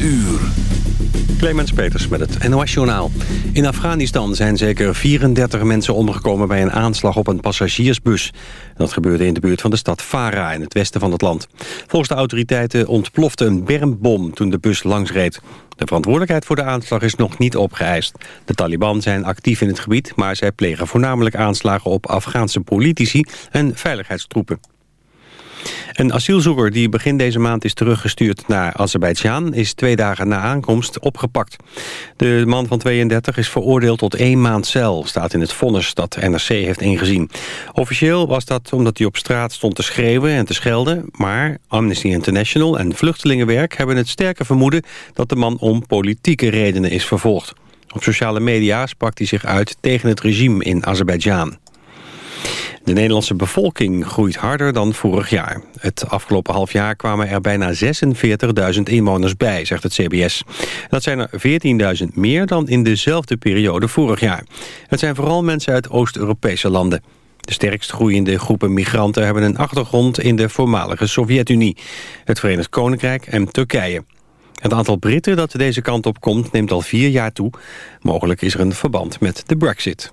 uur. Clemens Peters met het NOS Journaal. In Afghanistan zijn zeker 34 mensen omgekomen bij een aanslag op een passagiersbus. Dat gebeurde in de buurt van de stad Farah in het westen van het land. Volgens de autoriteiten ontplofte een bermbom toen de bus langsreed. De verantwoordelijkheid voor de aanslag is nog niet opgeëist. De Taliban zijn actief in het gebied, maar zij plegen voornamelijk aanslagen op Afghaanse politici en veiligheidstroepen. Een asielzoeker die begin deze maand is teruggestuurd naar Azerbeidzjan... is twee dagen na aankomst opgepakt. De man van 32 is veroordeeld tot één maand cel... staat in het vonnis dat NRC heeft ingezien. Officieel was dat omdat hij op straat stond te schreeuwen en te schelden... maar Amnesty International en Vluchtelingenwerk hebben het sterke vermoeden... dat de man om politieke redenen is vervolgd. Op sociale media sprak hij zich uit tegen het regime in Azerbeidzjan. De Nederlandse bevolking groeit harder dan vorig jaar. Het afgelopen half jaar kwamen er bijna 46.000 inwoners bij, zegt het CBS. Dat zijn er 14.000 meer dan in dezelfde periode vorig jaar. Het zijn vooral mensen uit Oost-Europese landen. De sterkst groeiende groepen migranten hebben een achtergrond in de voormalige Sovjet-Unie, het Verenigd Koninkrijk en Turkije. Het aantal Britten dat deze kant op komt neemt al vier jaar toe. Mogelijk is er een verband met de brexit.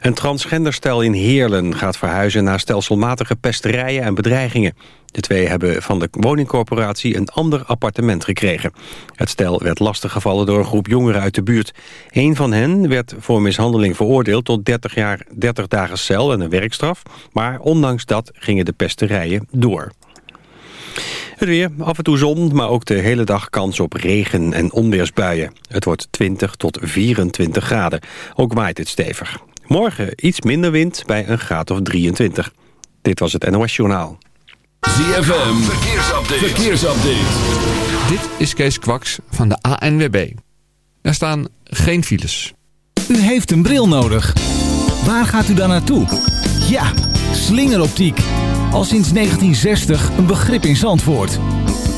Een transgenderstel in Heerlen gaat verhuizen naar stelselmatige pesterijen en bedreigingen. De twee hebben van de woningcorporatie een ander appartement gekregen. Het stel werd lastiggevallen door een groep jongeren uit de buurt. Een van hen werd voor mishandeling veroordeeld tot 30, jaar, 30 dagen cel en een werkstraf. Maar ondanks dat gingen de pesterijen door. Het weer, af en toe zon, maar ook de hele dag kans op regen- en onweersbuien. Het wordt 20 tot 24 graden. Ook waait het stevig. Morgen iets minder wind bij een graad of 23. Dit was het NOS Journaal. ZFM, verkeersupdate. verkeersupdate. Dit is Kees Kwaks van de ANWB. Er staan geen files. U heeft een bril nodig. Waar gaat u dan naartoe? Ja, slingeroptiek. Al sinds 1960 een begrip in Zandvoort.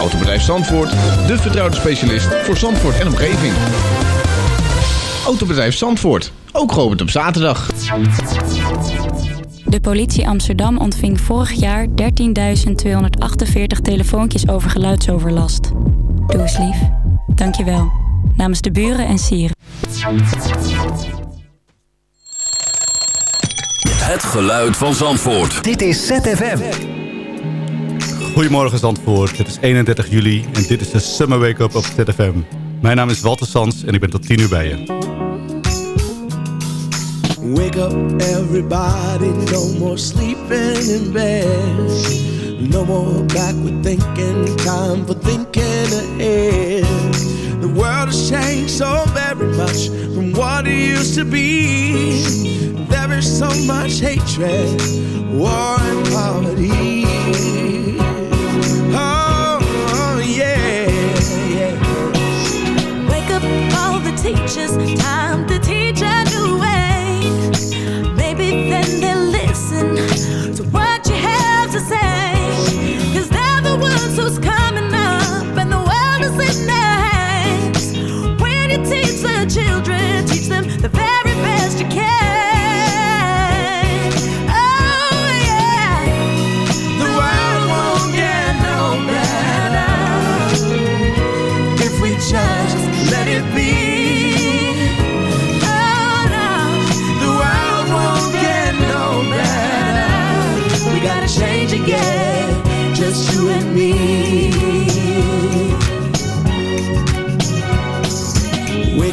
Autobedrijf Zandvoort, de vertrouwde specialist voor Zandvoort en omgeving. Autobedrijf Zandvoort, ook geopend op zaterdag. De politie Amsterdam ontving vorig jaar 13.248 telefoontjes over geluidsoverlast. Doe eens lief. Dankjewel. Namens de buren en sieren. Het geluid van Zandvoort. Dit is ZFM. Goedemorgen Zandvoort, het is 31 juli en dit is de Summer Wake Up op ZFM. Mijn naam is Walter Sans en ik ben tot 10 uur bij je. Wake up everybody, no more sleeping in bed. No more backward thinking, time for thinking ahead. The world has changed so very much from what it used to be. There is so much hatred, war and poverty. Teachers, time to teach a new way. Maybe then they'll listen to what you have to say. Cause they're the ones who's coming up and the world is in their hands. When you teach the children, teach them the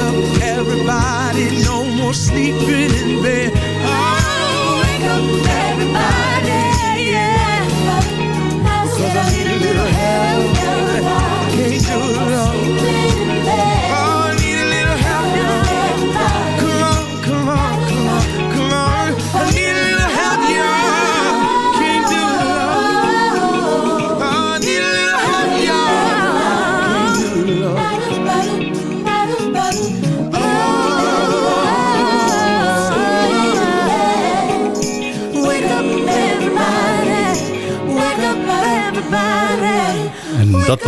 Up, everybody. No more sleeping in bed. Oh, wake up, everybody. Yeah. Cause I need a little help.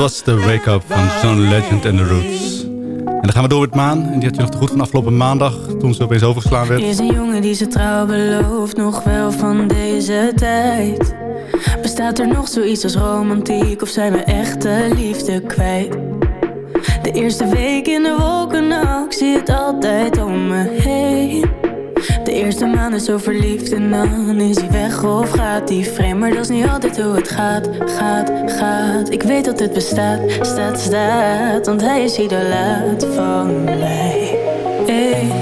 Was de wake-up van John Legend and the Roots. En dan gaan we door met Maan. En die had je nog te goed van afgelopen maandag, toen ze opeens overgeslaan werd. Er is een jongen die ze trouw belooft, nog wel van deze tijd. Bestaat er nog zoiets als romantiek of zijn we echte liefde kwijt? De eerste week in de wolken, nou, ik zie het altijd om me heen. De eerste maand is zo verliefd en dan is hij weg of gaat hij vreemd. Maar dat is niet altijd hoe het gaat, gaat, gaat. Ik weet dat het bestaat, staat, staat, want hij is idolaat van mij. Hey.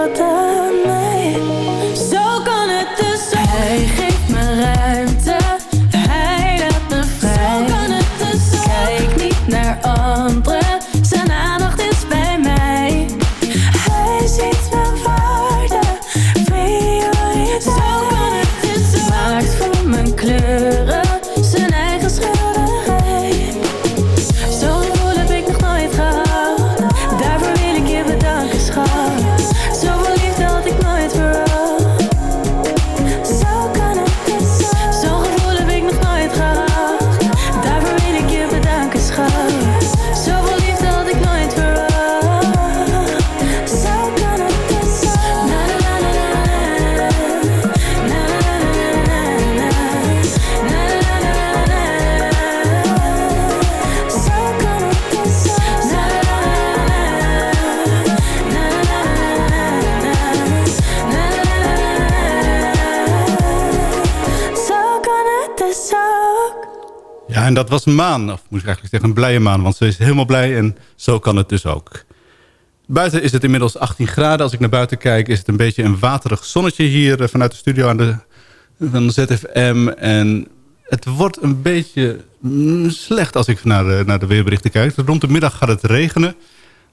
Was Maan, of moet ik eigenlijk zeggen een blije Maan. Want ze is helemaal blij en zo kan het dus ook. Buiten is het inmiddels 18 graden. Als ik naar buiten kijk is het een beetje een waterig zonnetje hier... vanuit de studio aan de, van ZFM. En het wordt een beetje mm, slecht als ik naar de, naar de weerberichten kijk. Rond de middag gaat het regenen.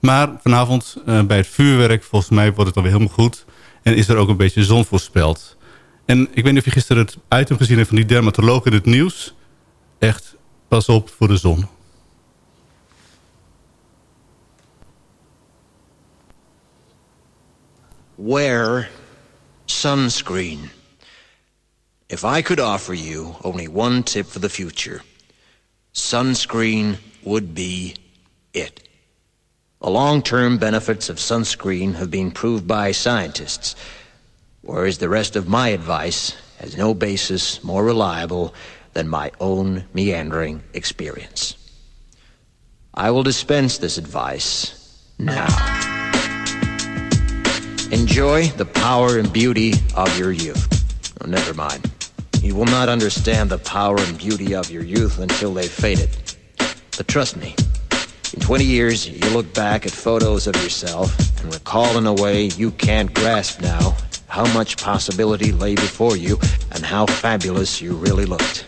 Maar vanavond uh, bij het vuurwerk, volgens mij wordt het alweer helemaal goed. En is er ook een beetje zon voorspeld. En ik weet niet of je gisteren het item gezien hebt van die dermatoloog in het nieuws. Echt, pas op voor de zon. Wear sunscreen. If I could offer you only one tip for the future, sunscreen would be it. The long-term benefits of sunscreen have been proved by scientists, whereas the rest of my advice has no basis more reliable than my own meandering experience. I will dispense this advice now. Enjoy the power and beauty of your youth. Oh, never mind. You will not understand the power and beauty of your youth until they've faded. But trust me, in 20 years, you look back at photos of yourself and recall in a way you can't grasp now how much possibility lay before you and how fabulous you really looked.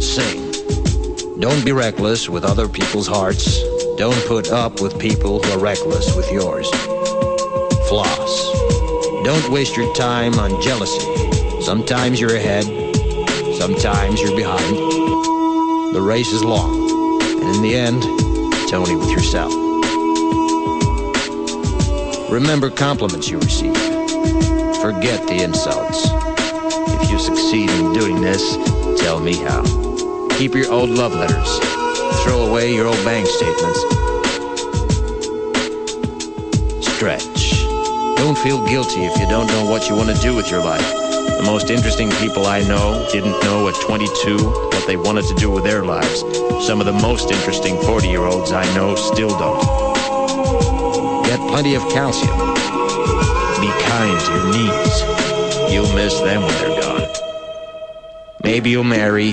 Sing. Don't be reckless with other people's hearts. Don't put up with people who are reckless with yours. Floss. Don't waste your time on jealousy. Sometimes you're ahead, sometimes you're behind. The race is long. And in the end, it's only with yourself. Remember compliments you receive. Forget the insults. If you succeed in doing this, tell me how. Keep your old love letters. Throw away your old bank statements. Stretch. Don't feel guilty if you don't know what you want to do with your life. The most interesting people I know didn't know at 22 what they wanted to do with their lives. Some of the most interesting 40 year olds I know still don't. Get plenty of calcium. Be kind to your knees. You'll miss them when they're gone. Maybe you'll marry,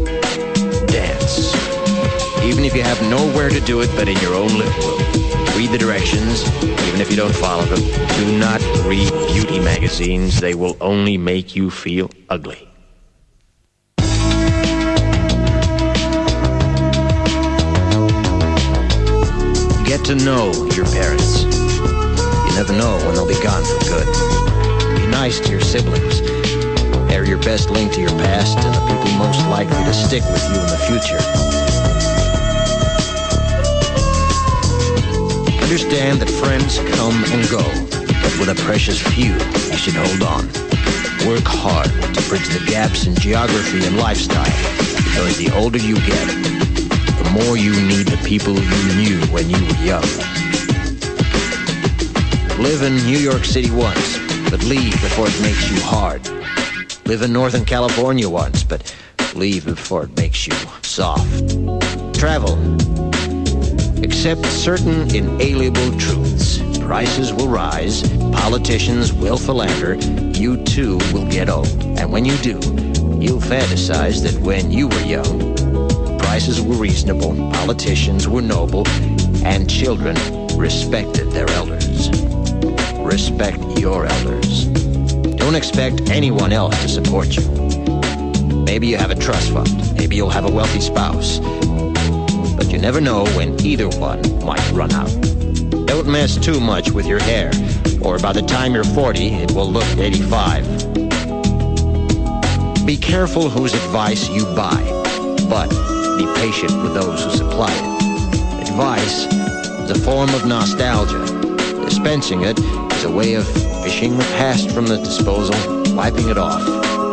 Dance. Even if you have nowhere to do it but in your own living room. Read the directions, even if you don't follow them. Do not read beauty magazines. They will only make you feel ugly. Get to know your parents. You never know when they'll be gone for good. Be nice to your siblings. They're your best link to your past and the people most likely to stick with you in the future. Understand that friends come and go, but with a precious few, you should hold on. Work hard to bridge the gaps in geography and lifestyle, because the older you get, the more you need the people you knew when you were young. Live in New York City once, but leave before it makes you hard. Live in Northern California once, but leave before it makes you soft. Travel. Accept certain inalienable truths. Prices will rise, politicians will philander, you too will get old. And when you do, you'll fantasize that when you were young, prices were reasonable, politicians were noble, and children respected their elders. Respect your elders. Don't expect anyone else to support you. Maybe you have a trust fund. Maybe you'll have a wealthy spouse. But you never know when either one might run out. Don't mess too much with your hair, or by the time you're 40, it will look 85. Be careful whose advice you buy, but be patient with those who supply it. Advice is a form of nostalgia. Dispensing it is a way of fishing the past from the disposal, wiping it off,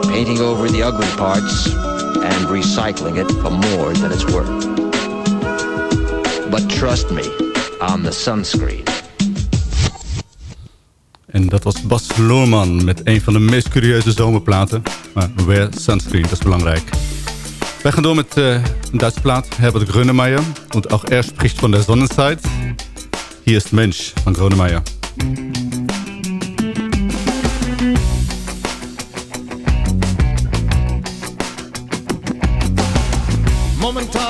painting over the ugly parts, and recycling it for more than it's worth. But trust me on the sunscreen. En dat was Bas Loorman met een van de meest curieuze zomerplaten. Maar Wear Sunscreen, dat is belangrijk. Wij gaan door met uh, een Duitse plaat, Herbert Grönemeyer. Und auch er spricht von der Sonnenzeit. Hier ist Mensch van Grönemeyer.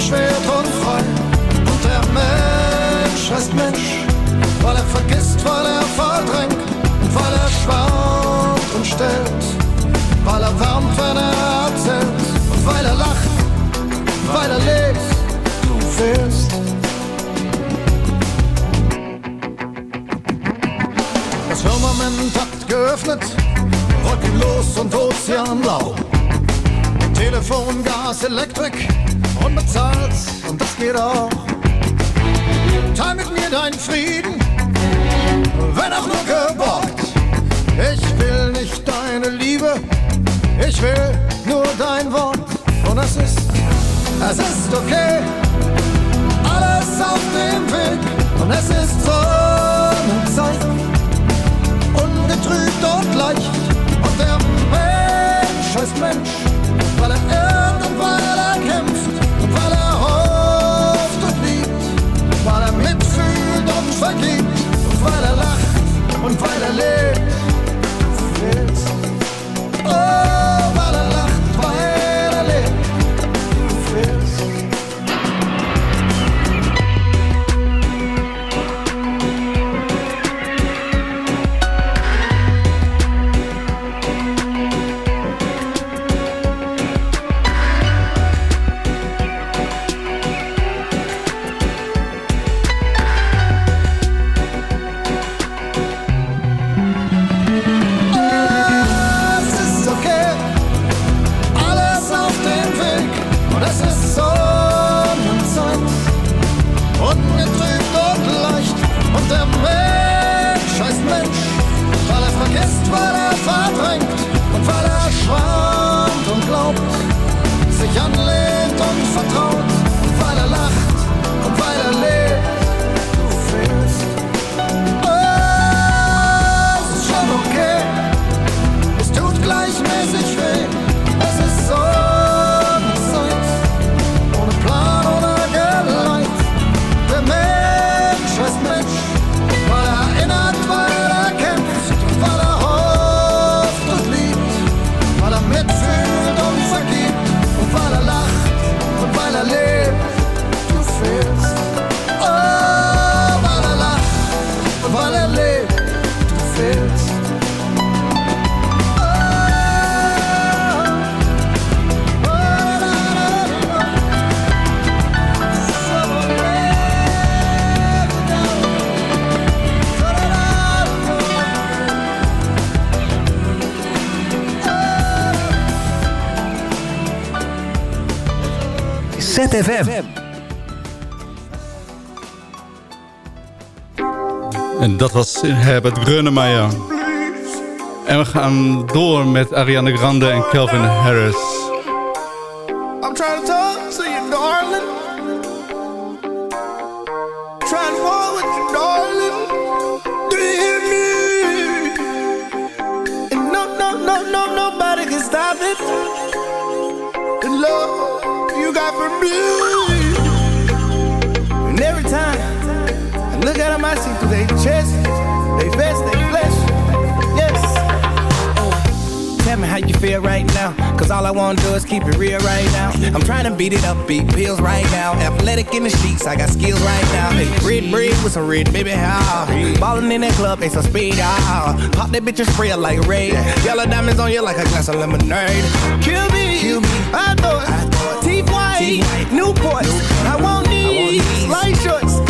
unbeschwert und frei. Und der Mensch heißt Mensch, weil er vergisst, weil er verdrängt weil er schwant und stellt, weil er wärmt, wenn er erzählt und weil er lacht, weil er lebt, du fehlst. Das Firmament hat geöffnet, wolkenlos und ozeanblau. Telefon, Gas, Elektrik und bezahlt und das geht auch. Teil mit mir deinen Frieden, wenn auch nur geborgt. Ich will nicht deine Liebe, ich will nur dein Wort. Und es ist, es ist okay, alles auf dem Weg. Und es ist Sonnenzeit, ungetrübt und leicht. on fire. En dat was Herbert Grönemeyer. En we gaan door met Ariana Grande en Calvin Harris. Keep it real right now. I'm trying to beat it up, beat pills right now. Athletic in the sheets, I got skills right now. Hey, red bread with some red baby how. Ballin' in that club, they some speed ah. Pop that bitch and spray like Ray. Yellow diamonds on you like a glass of lemonade. Kill me, Kill me. I thought, Teeth white, Newport. I want these light shorts.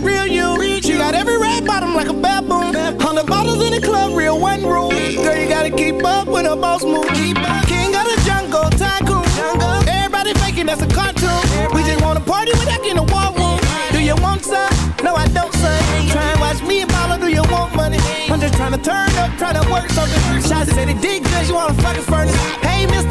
Real you. She got every red bottom like a baboon. Hundred bottles in the club, real one rule. Girl, you gotta keep up with a boss move. King of the jungle, tycoon. Everybody faking that's a cartoon. We just wanna party without getting a war room. Do you want some? No, I don't, son. Try and watch me and Paula, do you want money? I'm just trying to turn up, try to work something. Shots said it did good, you wanna fucking furnace. Hey, mister,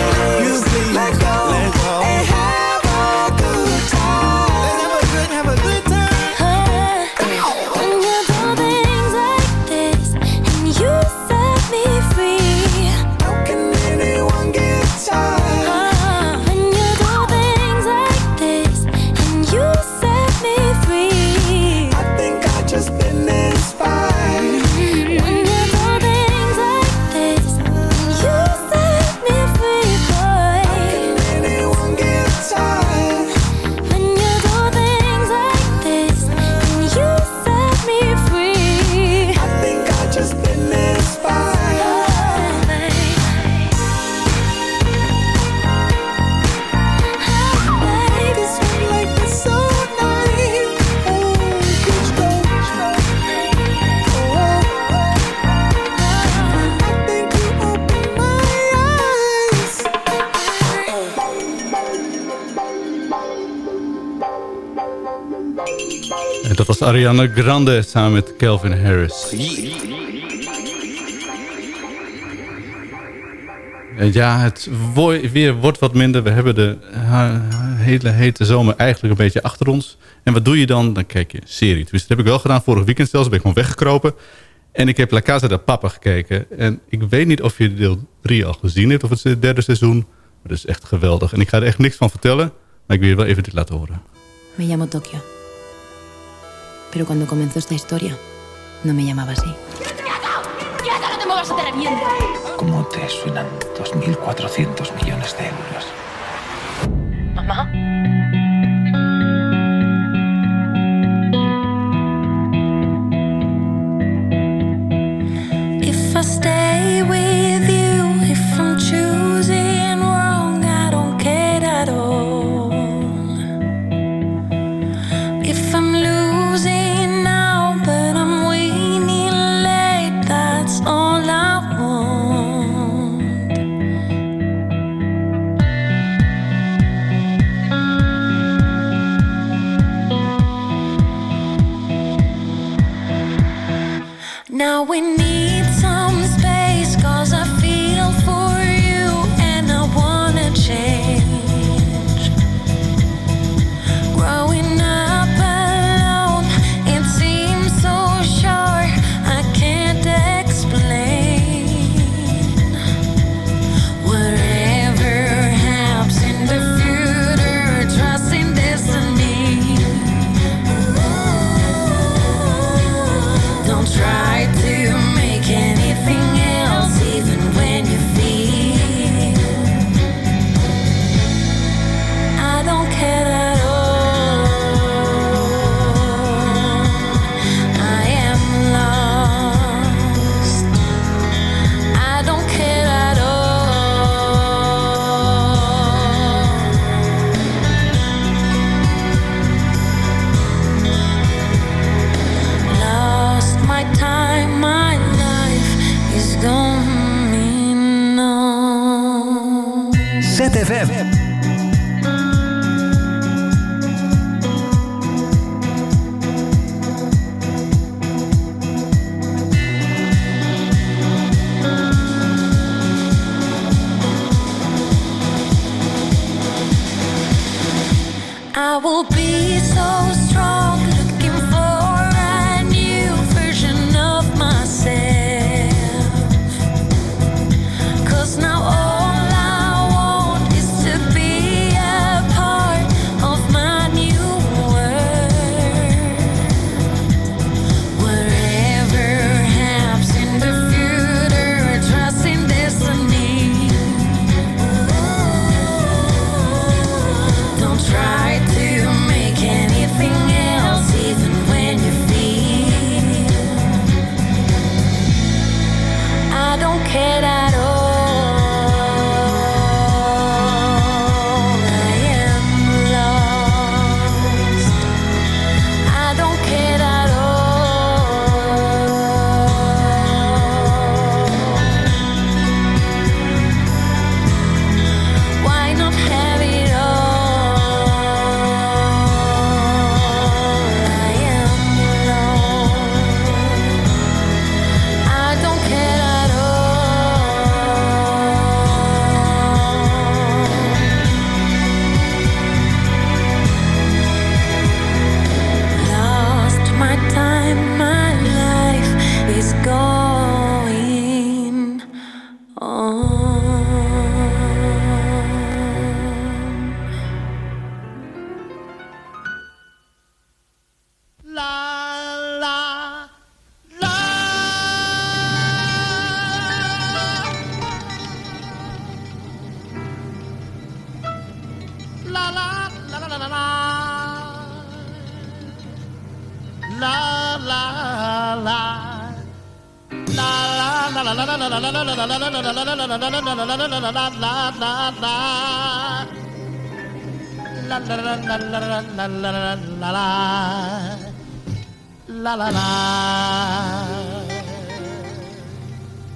Ariana Grande samen met Calvin Harris. Ja, het weer wordt wat minder. We hebben de hele hete zomer eigenlijk een beetje achter ons. En wat doe je dan? Dan kijk je serie. Dus dat heb ik wel gedaan vorig weekend zelfs. Ben ik gewoon weggekropen. En ik heb La Casa de Papa gekeken. En ik weet niet of je deel 3 al gezien hebt. Of het derde seizoen. Maar dat is echt geweldig. En ik ga er echt niks van vertellen. Maar ik wil je wel even dit laten horen. Me llamo Tokio. Pero cuando comenzó esta historia, no me llamaba así. ¡Quieta, no te muevas o te reviento! ¿Cómo te suenan 2.400 millones de euros? Mamá. If I stay with I will be so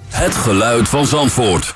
Het geluid van Zandvoort.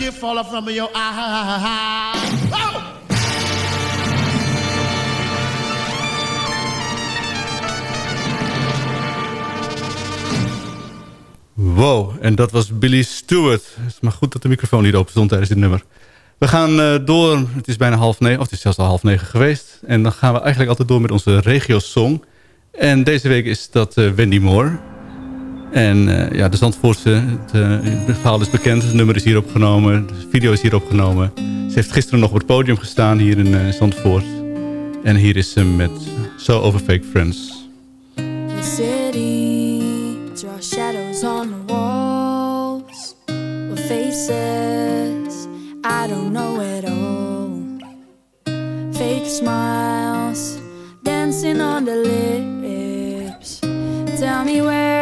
Fall from your. Oh! Wow, en dat was Billy Stewart. Het is maar goed dat de microfoon niet open stond tijdens dit nummer. We gaan eh, door, het is bijna half negen, of het is zelfs al half negen geweest. En dan gaan we eigenlijk altijd door met onze regio-song. En deze week is dat eh, Wendy Moore. En eh, ja, de Zandvoortse, het, het verhaal is bekend. Het nummer is hier opgenomen, de video is hier opgenomen. Ze heeft gisteren nog op het podium gestaan hier in eh, Zandvoort. En hier is ze met So Over Fake Friends. The city draws shadows on the walls with faces I don't know at all. Fake smiles dancing on the lips. Tell me where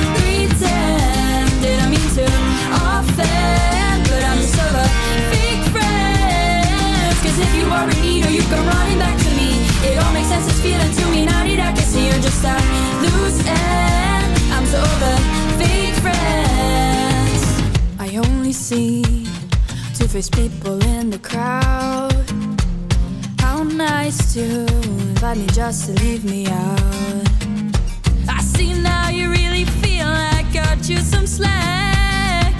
come running back to me, it all makes sense. It's feeling to me. Now that I can see you're just a loose end. I'm so over fake friends. I only see two-faced people in the crowd. How nice to invite me just to leave me out. I see now you really feel I got you some slack.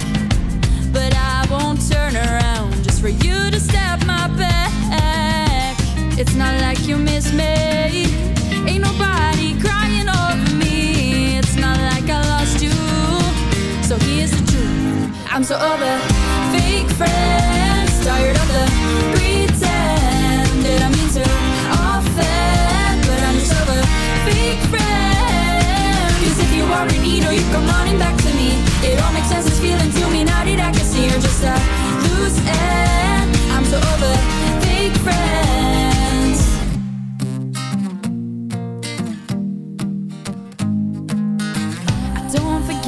But I won't turn around just for you to stab my back. It's not like you miss me. Ain't nobody crying over me. It's not like I lost you. So here's the truth. I'm so over fake friends. Tired of the pretend. Did I mean to offend? But I'm just over fake friends. Cause if you are in need or you come running back to me, it all makes sense. It's feeling to me now that I can see you're just a loose end. I'm so over fake friends.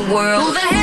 wide world.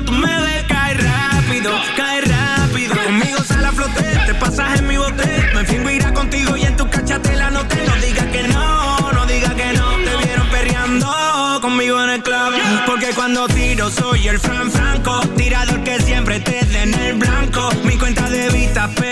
tú me decaes rápido, caes rápido. Conmigo se la floté, te pasas en mi bote. Me fingo irá contigo y en tu cacha te la noté. No digas que no, no digas que no. Te vieron perreando conmigo en el clavo. Porque cuando tiro soy el Fran Franco, tirador que siempre te den el blanco. Mi cuenta de vista, pero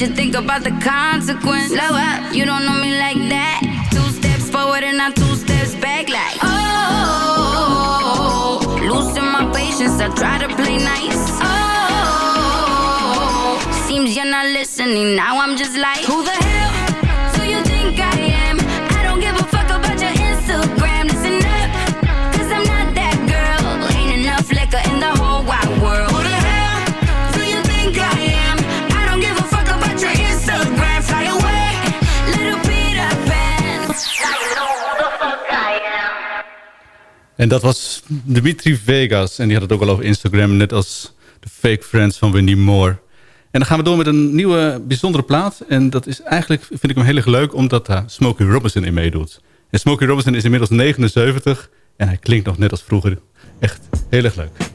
you think about the consequence. Slow up, you don't know me like En dat was Dimitri Vegas. En die had het ook al over Instagram, net als de fake friends van Winnie Moore. En dan gaan we door met een nieuwe bijzondere plaat. En dat is eigenlijk, vind ik hem heel erg leuk, omdat daar Smokey Robinson in meedoet. En Smokey Robinson is inmiddels 79 en hij klinkt nog net als vroeger. Echt heel erg leuk.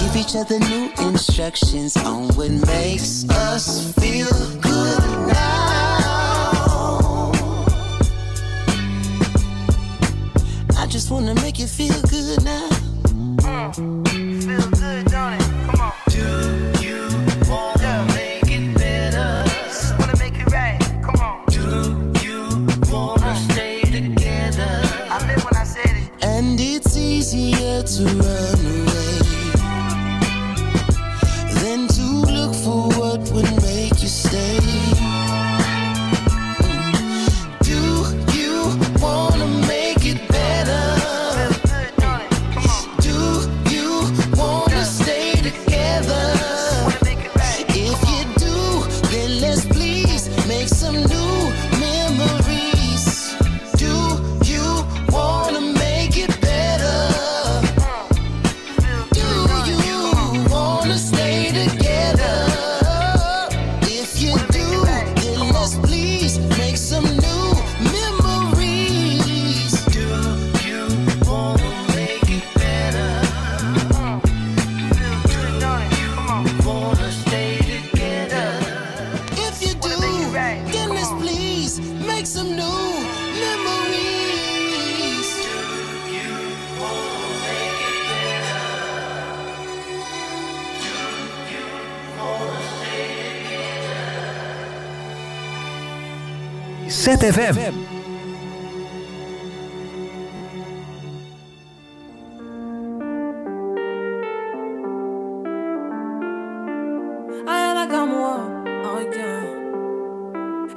Give each other new instructions on what makes us feel good now. I just wanna make you feel good now. Mm,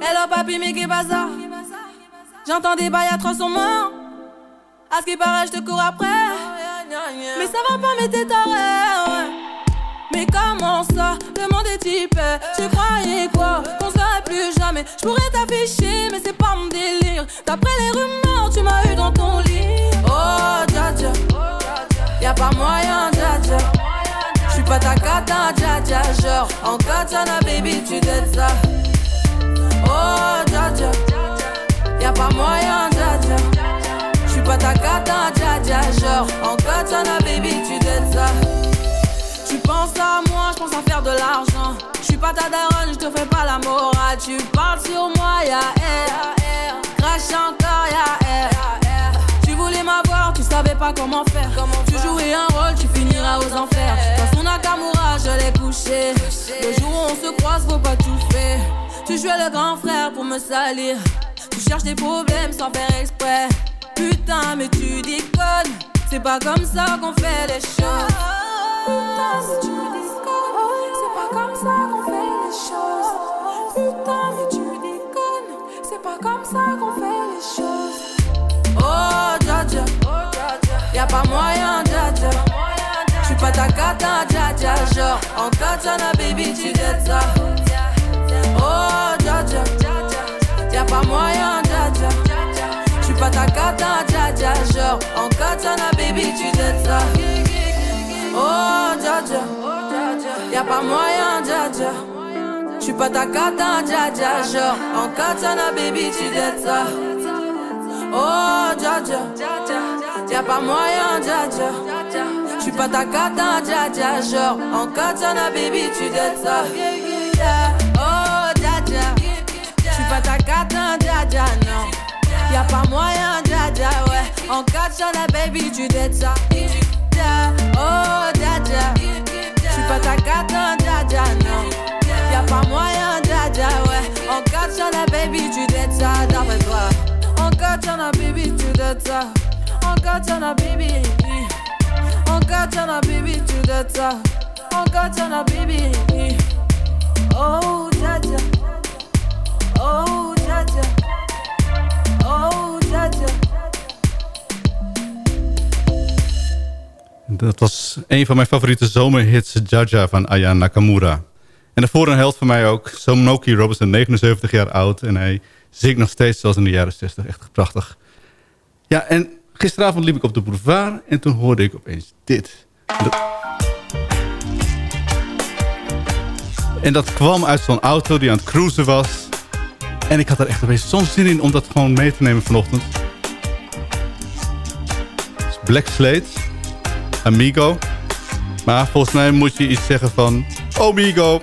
Hello papi, mais qu'est bazar? J'entends des bails atroces en main. À ce qui paraît, je te cours après. Mais ça va pas, mais t'es taré. Mais comment ça? Le monde est type. Tu croyais quoi? Qu'on serait plus jamais. Je pourrais t'afficher, mais c'est pas mon délire. D'après les rumeurs, tu m'as eu dans ton lit. Oh, dja dja. Y'a pas moyen, dja dja. J'suis pas ta cata, dja dja. Genre, en katana, baby, tu t'aides ça. Oh, dja dja. Y'a pas moyen, dja dja. J'suis pas ta cata, dja dja. Genre, en katana, baby, tu t'aides ça. Tu penses à moi, je pense à faire de l'argent. Je suis pas ta daronne, je te fais pas la morale. Tu parles sur moi, ya air. Crash encore, ya air. Tu voulais m'avoir, tu savais pas comment faire. tu jouais un rôle, tu finiras aux enfers. Dans son Nakamura, je l'ai couché. Le jour où on se croise, faut pas tout faire. Tu jouais le grand frère pour me salir. Tu cherches des problèmes sans faire exprès. Putain, mais tu déconnes. C'est pas comme ça qu'on fait les choses. Putain, mais tu déconnes. C'est pas comme ça qu'on fait les choses. Putain, mais tu déconnes. C'est pas comme ça qu'on fait les choses. Oh, dja dja. Y'a pas moyen, dja dja. J'suis pas ta cata, dja dja. Genre, en katana, baby, tu t'aides ça. Oh, dja dja. Y'a pas moyen, dja dja. J'suis pas ta cata, dja dja. Genre, en katana, baby, tu t'aides ça. Oh, dja dja. Y'a pas moyen, dja dja. J'suis pas ta cata, dja dja. Genre, en katana, baby, tu t'aides ça. Oh, dja dja. Y'a pas moyen, dja dja. J'suis pas ta cata, dja dja. Genre, en katana, baby, tu t'aides ça. Dja tu vas t'accater un dja non. Y'a pas moyen dja ouais. En catch la baby tu dettes ça. Oh dja Tu vas t'accater un dja non. Y'a pas moyen dja ouais. En catch la baby tu dettes ça D'après toi. En catch la baby tu dettes ça. En catch la baby On catch la baby tu dettes ça. On catch la baby Oh dja. Dat was een van mijn favoriete zomerhits, Jaja van Aya Nakamura. En daarvoor een held van mij ook, Sonoki Robinson, 79 jaar oud. En hij zingt nog steeds zoals in de jaren 60. Echt prachtig. Ja, en gisteravond liep ik op de boulevard en toen hoorde ik opeens dit. En dat kwam uit zo'n auto die aan het cruisen was. En ik had er echt opeens zo'n zin in om dat gewoon mee te nemen vanochtend. Black Slate, Amigo. Maar volgens mij moet je iets zeggen van... Omigo,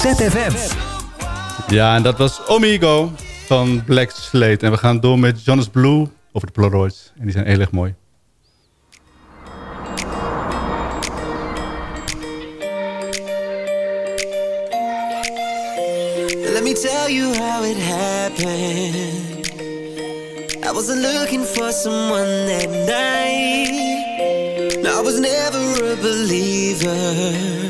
ZFM. Ja, en dat was Omigo van Black Slate. En we gaan door met Jonas Blue over de Polaroids. En die zijn heel erg mooi. Let me tell you how it happened. I wasn't looking for someone that night. I was never a believer.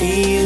feel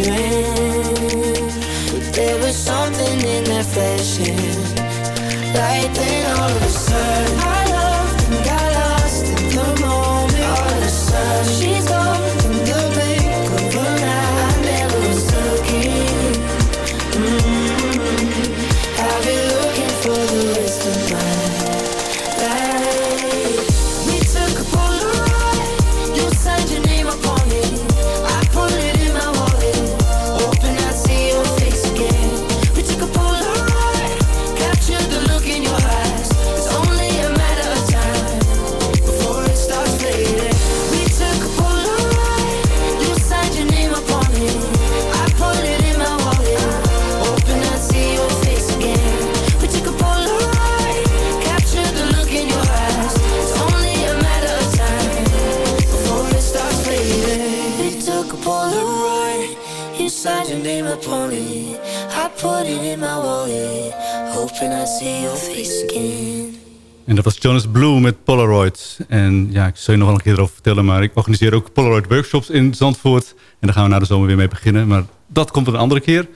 En dat was Jonas Blue met Polaroid. En ja, ik zal je nog wel een keer erover vertellen... maar ik organiseer ook Polaroid workshops in Zandvoort. En daar gaan we na de zomer weer mee beginnen. Maar dat komt een andere keer.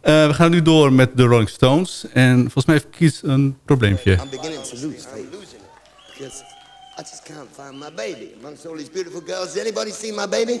Eh, we gaan nu door met de Rolling Stones. En volgens mij heeft Kies een probleempje. I'm beginning to lose faith. Because I just can't find my baby. Amongst all these beautiful girls, anybody see my baby?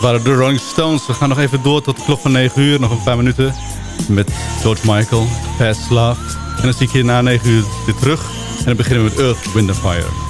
Dat waren de Rolling Stones. We gaan nog even door tot de klok van 9 uur. Nog een paar minuten. Met George Michael, Fast Love. En dan zie ik je na 9 uur weer terug. En dan beginnen we met Earth, Wind Fire.